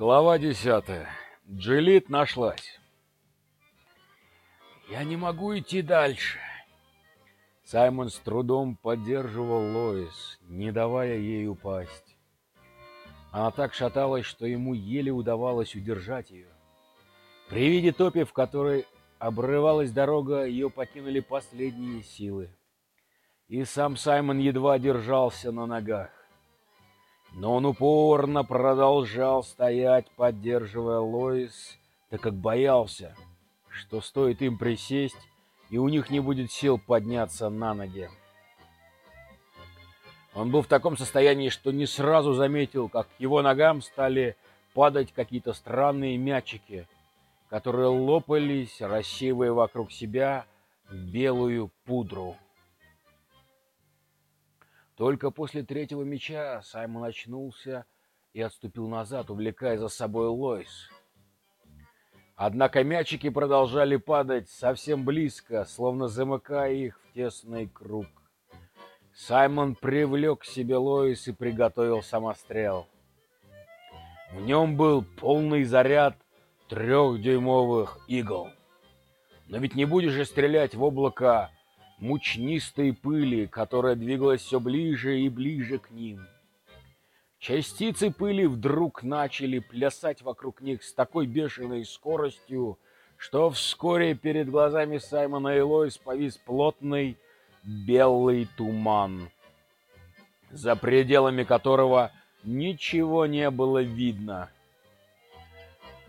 Глава десятая. Джилит нашлась. Я не могу идти дальше. Саймон с трудом поддерживал Лоис, не давая ей упасть. Она так шаталась, что ему еле удавалось удержать ее. При виде топи, в которой обрывалась дорога, ее покинули последние силы. И сам Саймон едва держался на ногах. Но он упорно продолжал стоять, поддерживая Лоис, так как боялся, что стоит им присесть, и у них не будет сил подняться на ноги. Он был в таком состоянии, что не сразу заметил, как к его ногам стали падать какие-то странные мячики, которые лопались, рассеивая вокруг себя белую пудру. Только после третьего мяча Саймон очнулся и отступил назад, увлекая за собой Лойс. Однако мячики продолжали падать совсем близко, словно замыкая их в тесный круг. Саймон привлек к себе Лоис и приготовил самострел. В нем был полный заряд трехдюймовых игл. Но ведь не будешь же стрелять в облако мучнистой пыли, которая двигалась все ближе и ближе к ним. Частицы пыли вдруг начали плясать вокруг них с такой бешеной скоростью, что вскоре перед глазами Саймона и Лоис повис плотный белый туман, за пределами которого ничего не было видно.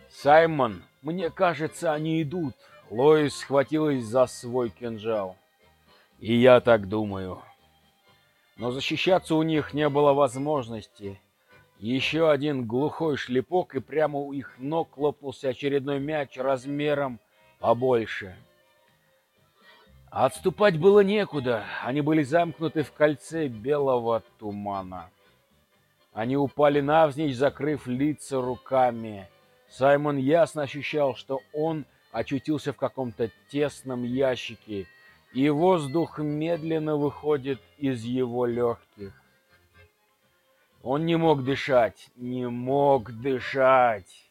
«Саймон, мне кажется, они идут!» Лоис схватилась за свой кинжал. И я так думаю. Но защищаться у них не было возможности. Еще один глухой шлепок, и прямо у их ног лопнулся очередной мяч размером побольше. Отступать было некуда. Они были замкнуты в кольце белого тумана. Они упали навзничь, закрыв лица руками. Саймон ясно ощущал, что он очутился в каком-то тесном ящике — и воздух медленно выходит из его легких. Он не мог дышать, не мог дышать.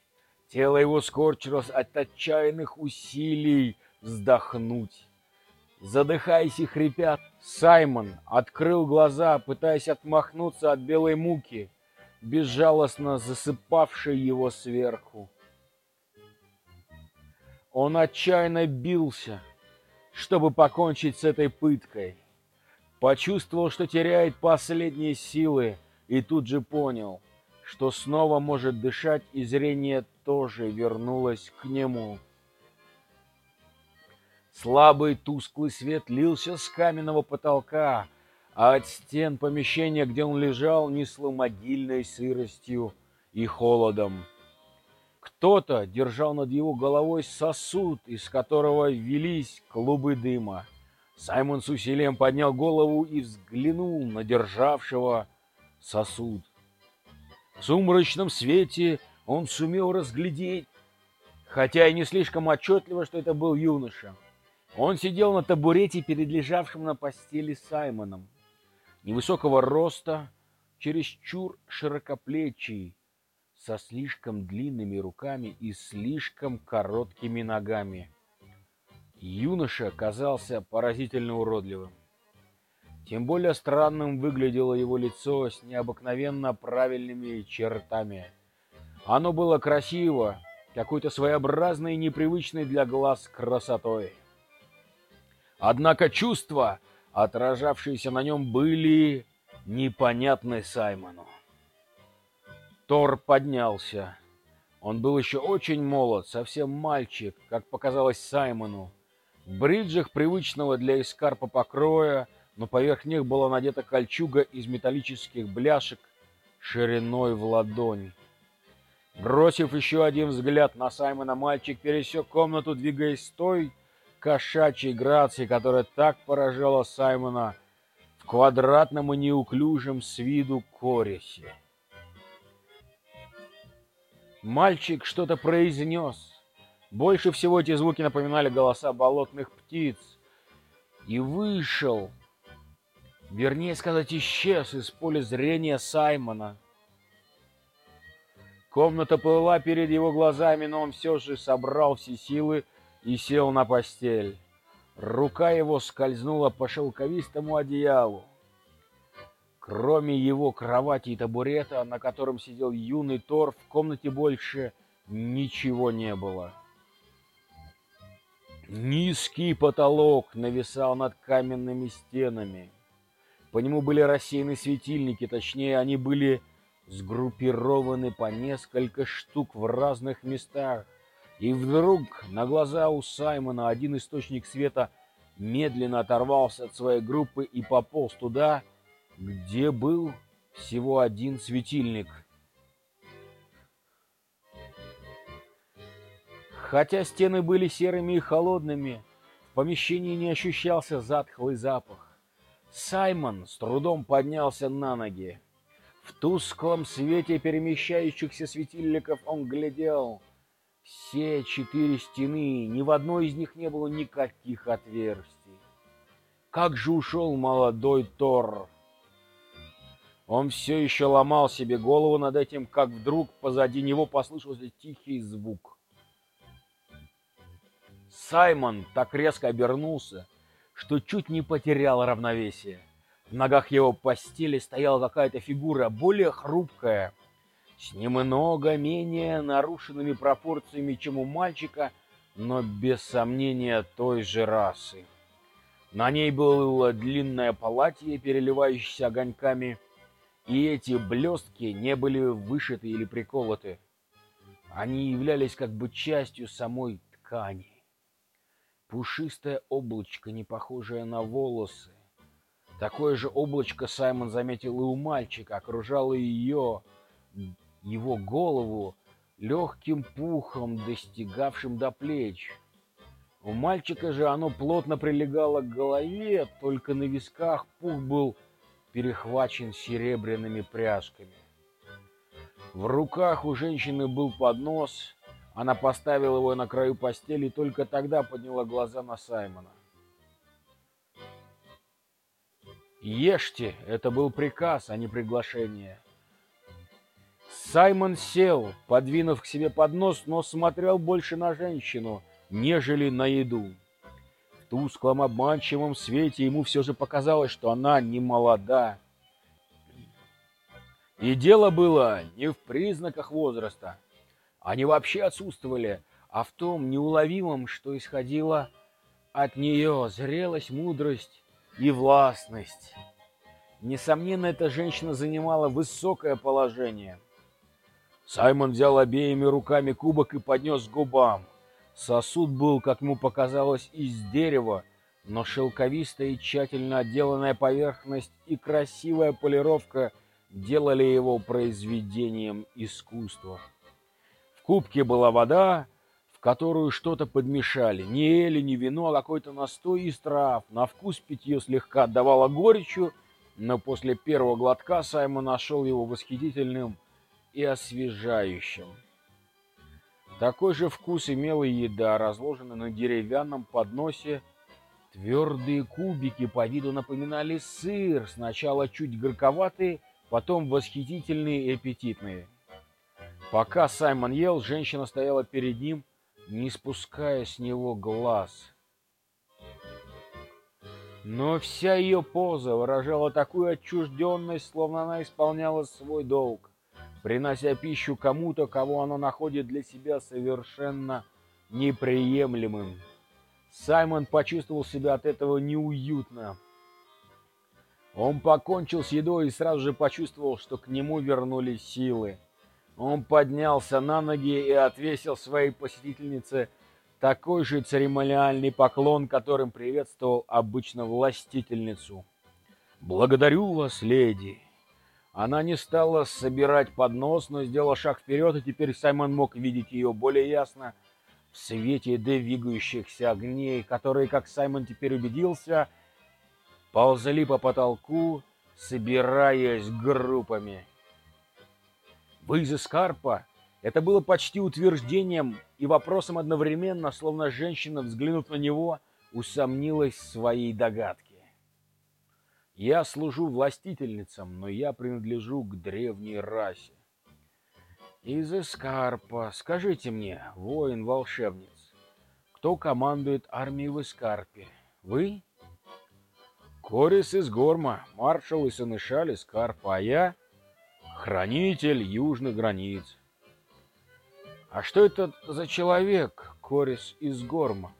Тело его скорчилось от отчаянных усилий вздохнуть. Задыхаясь и хрипя, Саймон открыл глаза, пытаясь отмахнуться от белой муки, безжалостно засыпавшей его сверху. Он отчаянно бился, чтобы покончить с этой пыткой. Почувствовал, что теряет последние силы, и тут же понял, что снова может дышать, и зрение тоже вернулось к нему. Слабый тусклый свет лился с каменного потолка, а от стен помещения, где он лежал, несло могильной сыростью и холодом. Кто-то держал над его головой сосуд, из которого велись клубы дыма. Саймон с усилием поднял голову и взглянул на державшего сосуд. В сумрачном свете он сумел разглядеть, хотя и не слишком отчетливо, что это был юноша. Он сидел на табурете перед лежавшим на постели Саймоном. Невысокого роста, чересчур широкоплечий, со слишком длинными руками и слишком короткими ногами. Юноша казался поразительно уродливым. Тем более странным выглядело его лицо с необыкновенно правильными чертами. Оно было красиво, какой-то своеобразной непривычной для глаз красотой. Однако чувства, отражавшиеся на нем, были непонятны Саймону. Тор поднялся. Он был еще очень молод, совсем мальчик, как показалось Саймону. В бриджах привычного для эскарпа покроя, но поверх них была надета кольчуга из металлических бляшек шириной в ладонь. Бросив еще один взгляд на Саймона, мальчик пересек комнату, двигаясь с той кошачьей грацией, которая так поражала Саймона в квадратном и неуклюжем с виду коресе. Мальчик что-то произнес. Больше всего эти звуки напоминали голоса болотных птиц. И вышел, вернее сказать, исчез из поля зрения Саймона. Комната плыла перед его глазами, но он все же собрал все силы и сел на постель. Рука его скользнула по шелковистому одеялу. Кроме его кровати и табурета, на котором сидел юный Тор, в комнате больше ничего не было. Низкий потолок нависал над каменными стенами. По нему были рассеяны светильники, точнее, они были сгруппированы по несколько штук в разных местах. И вдруг на глаза у Саймона один источник света медленно оторвался от своей группы и пополз туда, где был всего один светильник. Хотя стены были серыми и холодными, в помещении не ощущался затхлый запах. Саймон с трудом поднялся на ноги. В тусклом свете перемещающихся светильников он глядел. Все четыре стены, ни в одной из них не было никаких отверстий. Как же ушел молодой Тор! Он все еще ломал себе голову над этим, как вдруг позади него послышался тихий звук. Саймон так резко обернулся, что чуть не потерял равновесие. В ногах его постели стояла какая-то фигура, более хрупкая, с немного менее нарушенными пропорциями, чем у мальчика, но без сомнения той же расы. На ней было длинное платье, переливающееся огоньками, и эти блестки не были вышиты или приколоты. Они являлись как бы частью самой ткани. Пушистое облачко, не похожее на волосы, Такое же облачко Саймон заметил и у мальчика, окружало ее, его голову, легким пухом, достигавшим до плеч. У мальчика же оно плотно прилегало к голове, только на висках пух был перехвачен серебряными пряжками. В руках у женщины был поднос, она поставила его на краю постели и только тогда подняла глаза на Саймона. Ешьте, это был приказ, а не приглашение. Саймон сел, подвинув к себе поднос, но смотрел больше на женщину, нежели на еду. Тусклом обманчивом свете ему все же показалось, что она не молода. И дело было не в признаках возраста. Они вообще отсутствовали, а в том неуловимом, что исходило от нее зрелость, мудрость и властность. Несомненно, эта женщина занимала высокое положение. Саймон взял обеими руками кубок и поднес к губам. Сосуд был, как ему показалось, из дерева, но шелковистая и тщательно отделанная поверхность и красивая полировка делали его произведением искусства. В кубке была вода, в которую что-то подмешали. Не эли, не вино, а какой-то настой из трав. На вкус питье слегка отдавало горечью, но после первого глотка Саймон нашел его восхитительным и освежающим. Такой же вкус имела еда, разложенная на деревянном подносе. Твердые кубики по виду напоминали сыр, сначала чуть горьковатые, потом восхитительные и аппетитные. Пока Саймон ел, женщина стояла перед ним, не спуская с него глаз. Но вся ее поза выражала такую отчужденность, словно она исполняла свой долг, принося пищу кому-то, кого она находит для себя совершенно неприемлемым. Саймон почувствовал себя от этого неуютно. Он покончил с едой и сразу же почувствовал, что к нему вернулись силы. Он поднялся на ноги и отвесил своей посетительнице такой же церемониальный поклон, которым приветствовал обычно властительницу. «Благодарю вас, леди!» Она не стала собирать поднос, но сделала шаг вперед, и теперь Саймон мог видеть ее более ясно в свете двигающихся огней, которые, как Саймон теперь убедился, ползали по потолку, собираясь группами. Вы из Эскарпа? Это было почти утверждением и вопросом одновременно, словно женщина, взглянув на него, усомнилась в своей догадке. Я служу властительницам, но я принадлежу к древней расе. Из Эскарпа. Скажите мне, воин-волшебниц, кто командует армией в Эскарпе? Вы? Корис из Горма, маршал и сынышаль Эскарпа, а я — хранитель южных границ. А что это за человек, Корис из Горма?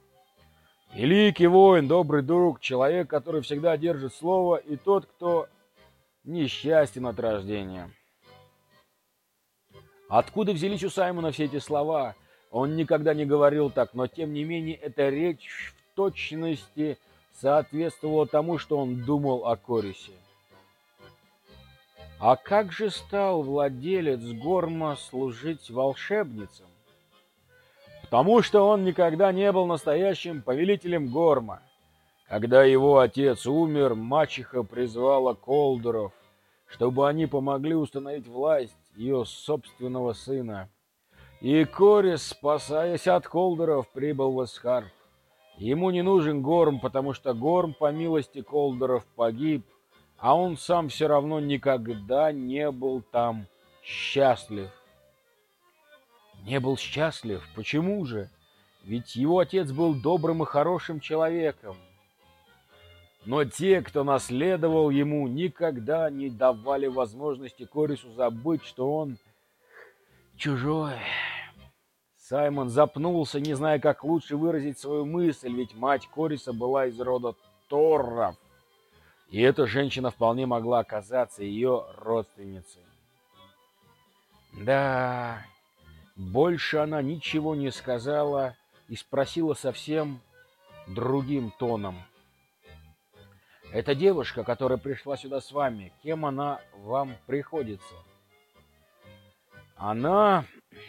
Великий воин, добрый друг, человек, который всегда держит слово, и тот, кто несчастен от рождения. Откуда взялись у Саймона все эти слова? Он никогда не говорил так, но тем не менее эта речь в точности соответствовала тому, что он думал о Корисе. А как же стал владелец Горма служить волшебницам? Потому что он никогда не был настоящим повелителем Горма. Когда его отец умер, мачеха призвала Колдеров, чтобы они помогли установить власть ее собственного сына. И Корис, спасаясь от Колдеров, прибыл в Эсхарп. Ему не нужен Горм, потому что Горм, по милости Колдеров, погиб, а он сам все равно никогда не был там счастлив. Не был счастлив? Почему же? Ведь его отец был добрым и хорошим человеком. Но те, кто наследовал ему, никогда не давали возможности Корису забыть, что он чужой. Саймон запнулся, не зная, как лучше выразить свою мысль, ведь мать Кориса была из рода Торров. И эта женщина вполне могла оказаться ее родственницей. Да, больше она ничего не сказала и спросила совсем другим тоном. «Эта девушка, которая пришла сюда с вами, кем она вам приходится?» «Она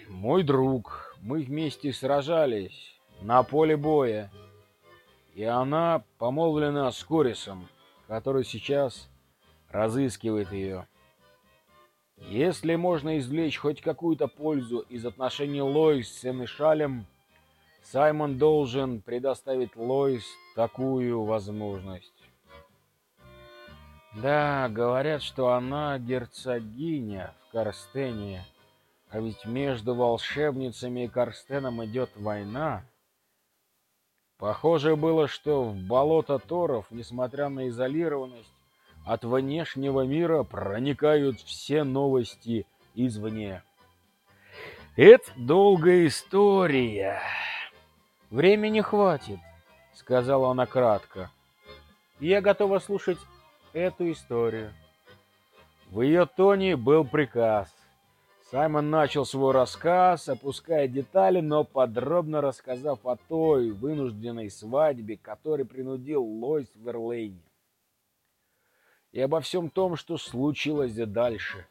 мой друг. Мы вместе сражались на поле боя. И она помолвлена с Корисом, который сейчас разыскивает ее». Если можно извлечь хоть какую-то пользу из отношений Лоис с Сенешалем, Саймон должен предоставить Лоис такую возможность. Да, говорят, что она герцогиня в Карстене, а ведь между волшебницами и Карстеном идет война. Похоже было, что в болото Торов, несмотря на изолированность, от внешнего мира проникают все новости извне. Это долгая история. Времени хватит, сказала она кратко. Я готова слушать эту историю. В ее тоне был приказ. Саймон начал свой рассказ, опуская детали, но подробно рассказав о той вынужденной свадьбе, которой принудил Лойс в Верлейне и обо всем том, что случилось дальше.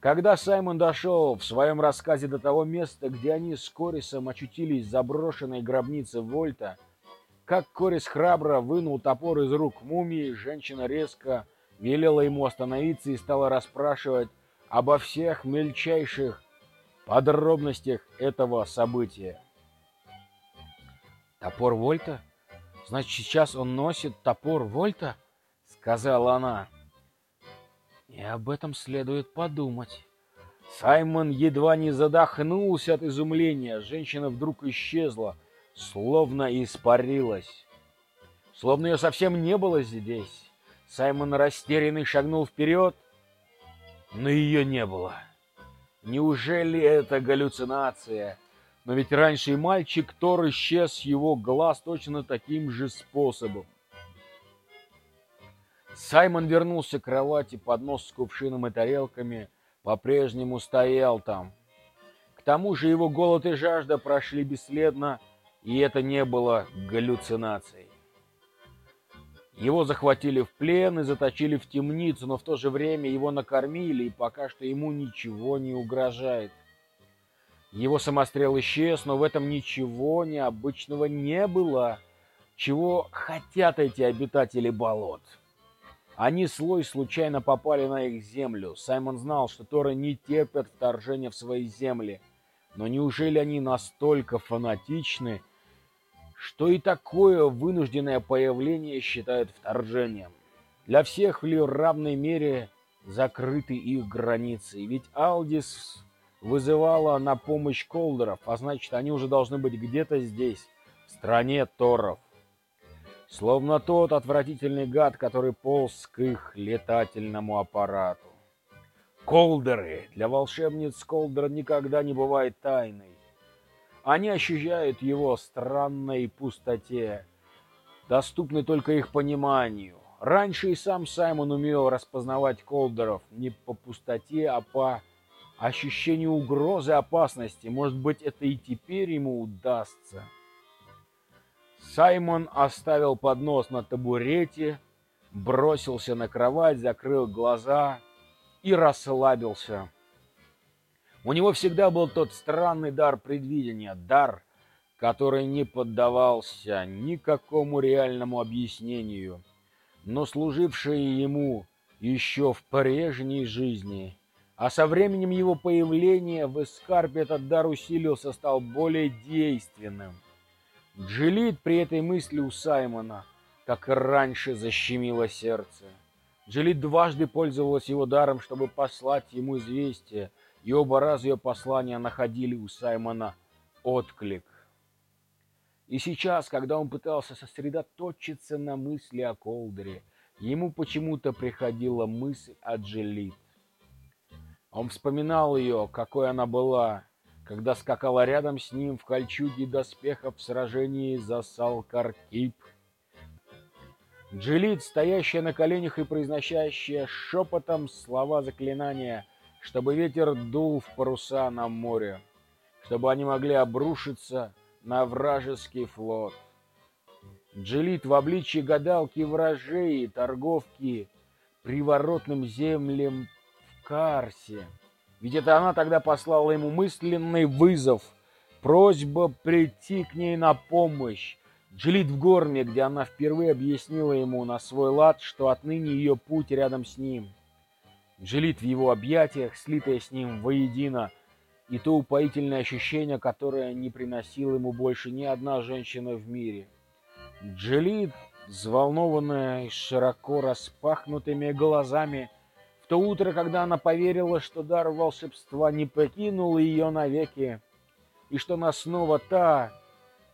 Когда Саймон дошел в своем рассказе до того места, где они с Корисом очутились в заброшенной гробнице Вольта, как Корис храбро вынул топор из рук мумии, женщина резко велела ему остановиться и стала расспрашивать обо всех мельчайших подробностях этого события. «Топор Вольта? Значит, сейчас он носит топор Вольта?» Сказала она. И об этом следует подумать. Саймон едва не задохнулся от изумления. Женщина вдруг исчезла, словно испарилась. Словно ее совсем не было здесь. Саймон растерянный шагнул вперед, но ее не было. Неужели это галлюцинация? Но ведь раньше и мальчик Тор исчез его глаз точно таким же способом. Саймон вернулся к кровати, поднос с кувшином и тарелками по-прежнему стоял там. К тому же его голод и жажда прошли бесследно, и это не было галлюцинацией. Его захватили в плен и заточили в темницу, но в то же время его накормили, и пока что ему ничего не угрожает. Его самострел исчез, но в этом ничего необычного не было. Чего хотят эти обитатели болот? Они слой случайно попали на их землю. Саймон знал, что Торы не терпят вторжения в свои земли. Но неужели они настолько фанатичны, что и такое вынужденное появление считают вторжением? Для всех ли в равной мере закрыты их границы? Ведь Алдис вызывала на помощь колдеров, а значит, они уже должны быть где-то здесь, в стране Торов. Словно тот отвратительный гад, который полз к их летательному аппарату. Колдеры. Для волшебниц колдер никогда не бывает тайной. Они ощущают его странной пустоте, доступной только их пониманию. Раньше и сам Саймон умел распознавать колдеров не по пустоте, а по ощущению угрозы опасности. Может быть, это и теперь ему удастся. Саймон оставил поднос на табурете, бросился на кровать, закрыл глаза и расслабился. У него всегда был тот странный дар предвидения, дар, который не поддавался никакому реальному объяснению, но служивший ему еще в прежней жизни. А со временем его появления в Эскарпе этот дар усилился, стал более действенным. Джилит при этой мысли у Саймона, как и раньше, защемило сердце. Джилит дважды пользовалась его даром, чтобы послать ему известие, и оба раза ее послания находили у Саймона отклик. И сейчас, когда он пытался сосредоточиться на мысли о Колдере, ему почему-то приходила мысль о Джилит. Он вспоминал ее, какой она была, когда скакала рядом с ним в кольчуге доспехов в сражении за Салкаркип. Джилит, стоящая на коленях и произносящая шепотом слова заклинания – чтобы ветер дул в паруса на море, чтобы они могли обрушиться на вражеский флот. Джилит в обличье гадалки вражей, торговки приворотным землям в Карсе. Ведь это она тогда послала ему мысленный вызов, просьба прийти к ней на помощь. Джилит в Горме, где она впервые объяснила ему на свой лад, что отныне ее путь рядом с ним – Джилит в его объятиях, слитая с ним воедино, и то упоительное ощущение, которое не приносила ему больше ни одна женщина в мире. Джилит, взволнованная и широко распахнутыми глазами, то утро, когда она поверила, что дар волшебства не покинул ее навеки, и что она снова та,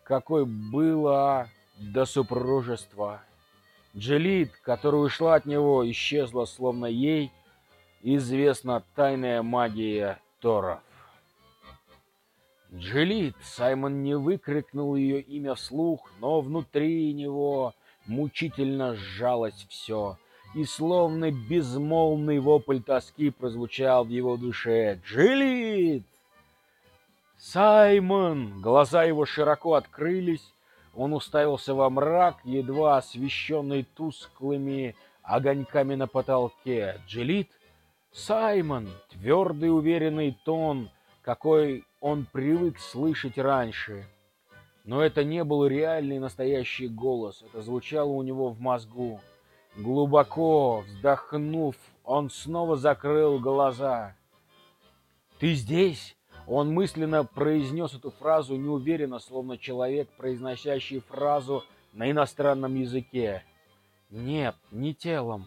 какой была до супружества. Джилит, которая ушла от него, исчезла, словно ей – известна тайная магия Торов. Джилит, Саймон не выкрикнул ее имя вслух, но внутри него мучительно сжалось все, и словно безмолвный вопль тоски прозвучал в его душе. «Джилит!» «Саймон!» Глаза его широко открылись, он уставился во мрак, едва освещенный тусклыми огоньками на потолке. «Джилит!» Саймон, твердый уверенный тон, какой он привык слышать раньше. Но это не был реальный настоящий голос, это звучало у него в мозгу. Глубоко вздохнув, он снова закрыл глаза. «Ты здесь?» Он мысленно произнес эту фразу неуверенно, словно человек, произносящий фразу на иностранном языке. «Нет, не телом,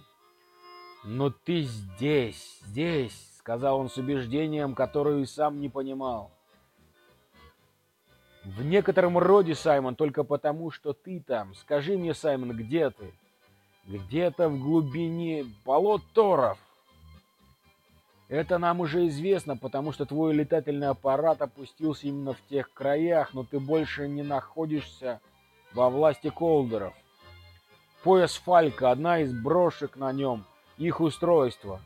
«Но ты здесь, здесь», — сказал он с убеждением, которое и сам не понимал. «В некотором роде, Саймон, только потому, что ты там. Скажи мне, Саймон, где ты?» «Где-то в глубине болот Торов». Это нам уже известно, потому что твой летательный аппарат опустился именно в тех краях, но ты больше не находишься во власти колдеров. Пояс Фалька, одна из брошек на нем — их устройство.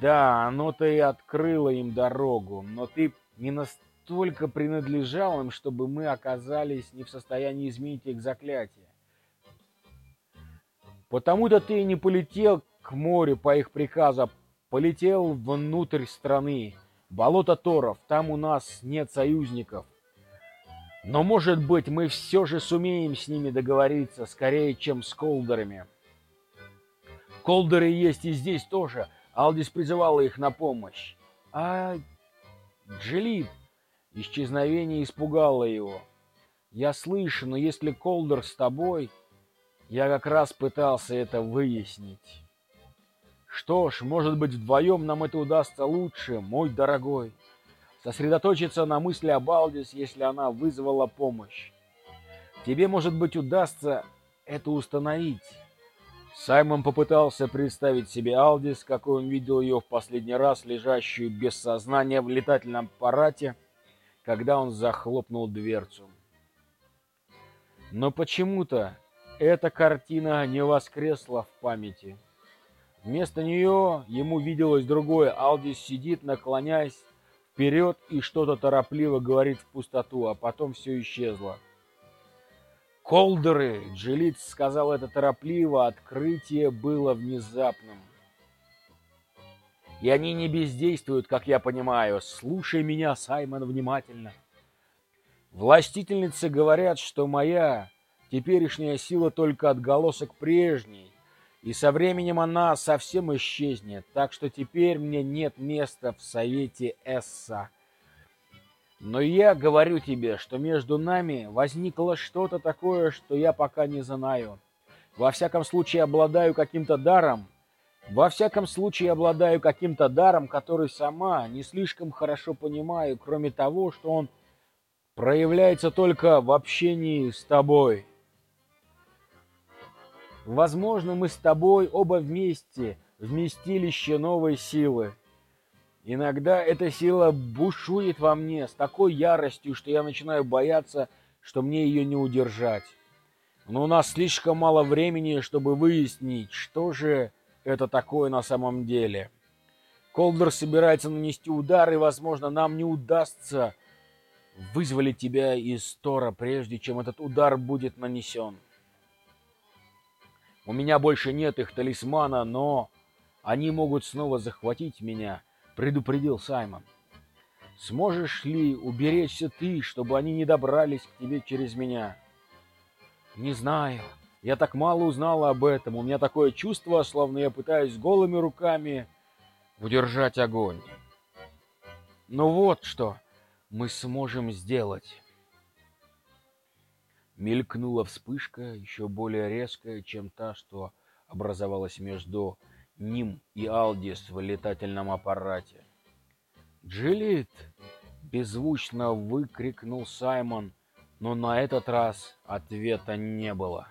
Да, оно-то и открыло им дорогу, но ты не настолько принадлежал им, чтобы мы оказались не в состоянии изменить их заклятие. Потому-то ты не полетел к морю по их приказу, а полетел внутрь страны. Болото Торов, там у нас нет союзников. Но, может быть, мы все же сумеем с ними договориться, скорее, чем с колдерами. Колдеры есть и здесь тоже. Алдис призывала их на помощь. А Джилит исчезновение испугало его. Я слышу, но если Колдер с тобой, я как раз пытался это выяснить. Что ж, может быть, вдвоем нам это удастся лучше, мой дорогой. сосредоточиться на мысли об Алдис, если она вызвала помощь. Тебе, может быть, удастся это установить. Саймон попытался представить себе Алдис, какой он видел ее в последний раз, лежащую без сознания в летательном аппарате, когда он захлопнул дверцу. Но почему-то эта картина не воскресла в памяти. Вместо нее ему виделось другое. Алдис сидит, наклоняясь вперед и что-то торопливо говорит в пустоту, а потом все исчезло. «Колдеры!» — Джилиц сказал это торопливо, открытие было внезапным. «И они не бездействуют, как я понимаю. Слушай меня, Саймон, внимательно. Властительницы говорят, что моя теперешняя сила только отголосок прежней, и со временем она совсем исчезнет, так что теперь мне нет места в Совете Эсса. Но я говорю тебе, что между нами возникло что-то такое, что я пока не знаю. Во всяком случае, обладаю каким-то даром, во всяком случае, обладаю каким-то даром, который сама не слишком хорошо понимаю, кроме того, что он проявляется только в общении с тобой. Возможно, мы с тобой оба вместе, вместилище новой силы. Иногда эта сила бушует во мне с такой яростью, что я начинаю бояться, что мне ее не удержать. Но у нас слишком мало времени, чтобы выяснить, что же это такое на самом деле. Колдер собирается нанести удар, и, возможно, нам не удастся вызволить тебя из Тора, прежде чем этот удар будет нанесен. У меня больше нет их талисмана, но они могут снова захватить меня, предупредил Саймон. Сможешь ли уберечься ты, чтобы они не добрались к тебе через меня? Не знаю. Я так мало узнала об этом. У меня такое чувство, словно я пытаюсь голыми руками удержать огонь. Ну вот что мы сможем сделать. Мелькнула вспышка, еще более резкая, чем та, что образовалась между ним и Алдис в летательном аппарате. «Джилит!» — беззвучно выкрикнул Саймон, но на этот раз ответа не было.